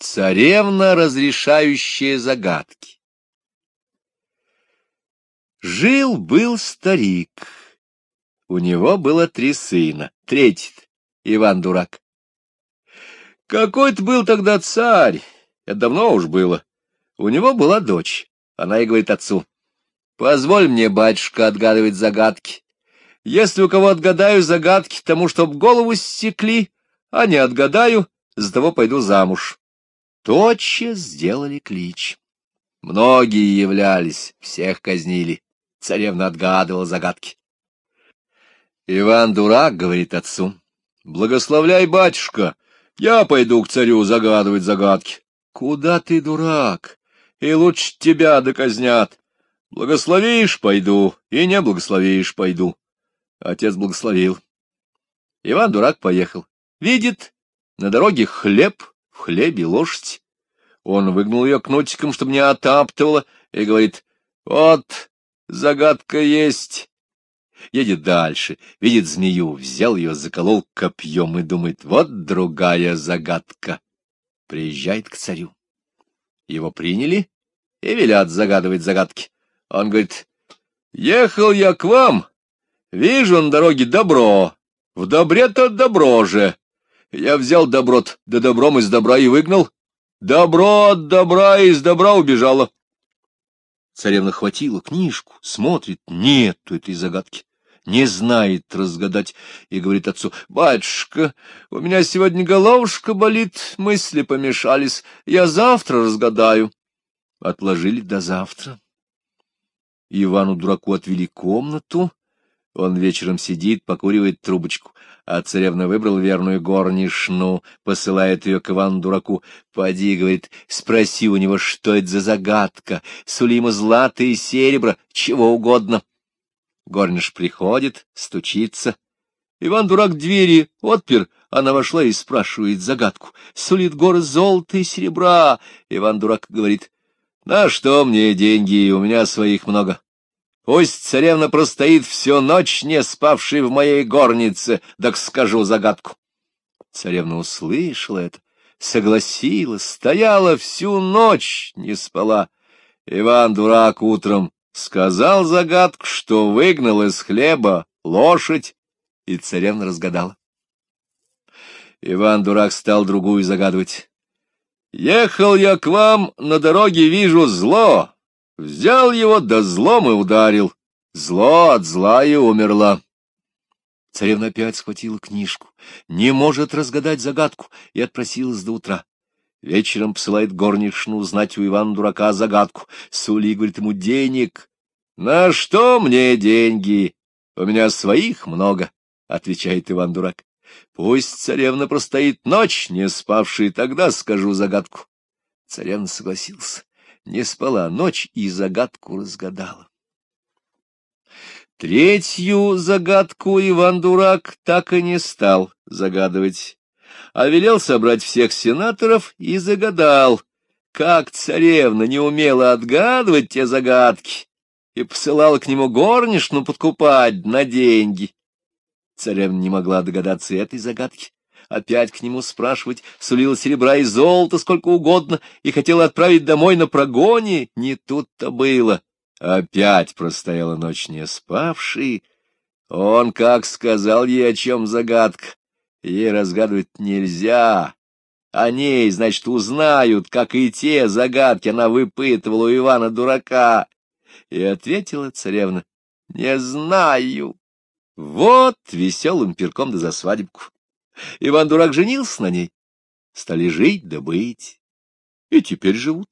Царевна, разрешающая загадки. Жил-был старик. У него было три сына. Третий — Иван Дурак. Какой-то был тогда царь, это давно уж было. У него была дочь. Она и говорит отцу, «Позволь мне, батюшка, отгадывать загадки. Если у кого отгадаю загадки, тому чтоб голову стекли, а не отгадаю, за того пойду замуж тотчас сделали клич. Многие являлись, всех казнили. Царевна отгадывала загадки. Иван дурак, говорит отцу. Благословляй, батюшка, я пойду к царю загадывать загадки. Куда ты, дурак? И лучше тебя доказнят. Благословишь — пойду, и не благословишь — пойду. Отец благословил. Иван дурак поехал. Видит, на дороге хлеб, в хлебе лошадь. Он выгнул ее кнутиком, чтобы не отаптывала, и говорит, вот, загадка есть. Едет дальше, видит змею, взял ее, заколол копьем и думает, вот другая загадка. Приезжает к царю. Его приняли и велят загадывать загадки. Он говорит, ехал я к вам, вижу на дороге добро, в добре-то добро же. Я взял доброт, да добром из добра и выгнал. Добро от добра из добра убежало. Царевна хватила книжку, смотрит, нету этой загадки, не знает разгадать, и говорит отцу, «Батюшка, у меня сегодня головушка болит, мысли помешались, я завтра разгадаю». Отложили до завтра. Ивану-дураку отвели комнату, он вечером сидит, покуривает трубочку, а царевна выбрал верную горничную, посылает ее к Ивану-дураку. Поди, говорит, спроси у него, что это за загадка, сули ему злато и серебро, чего угодно. Горниш приходит, стучится. Иван-дурак двери отпер, она вошла и спрашивает загадку. Сулит горы золота и серебра. Иван-дурак говорит, на что мне деньги, у меня своих много. Пусть царевна простоит всю ночь, не спавшей в моей горнице, так скажу загадку. Царевна услышала это, согласилась, стояла всю ночь, не спала. Иван-дурак утром сказал загадку, что выгнал из хлеба лошадь, и царевна разгадала. Иван-дурак стал другую загадывать. «Ехал я к вам, на дороге вижу зло, Взял его, да злом и ударил. Зло от зла и умерло. Царевна опять схватила книжку, не может разгадать загадку и отпросилась до утра. Вечером посылает горничную узнать у Ивана-дурака загадку. Сули говорит ему денег. — На что мне деньги? У меня своих много, — отвечает Иван-дурак. — Пусть царевна простоит ночь, не спавший, тогда скажу загадку. Царевна согласился не спала ночь и загадку разгадала. Третью загадку Иван-дурак так и не стал загадывать, а велел собрать всех сенаторов и загадал, как царевна не умела отгадывать те загадки и посылала к нему горничную подкупать на деньги. Царевна не могла догадаться этой загадки опять к нему спрашивать, сулила серебра и золота сколько угодно и хотела отправить домой на прогоне. Не тут-то было. Опять простояла ночь не спавший. Он как сказал ей, о чем загадка. Ей разгадывать нельзя. О ней, значит, узнают, как и те загадки она выпытывала у Ивана-дурака. И ответила царевна, — Не знаю. Вот веселым перком да за свадебку. Иван-дурак женился на ней. Стали жить да быть. И теперь живут.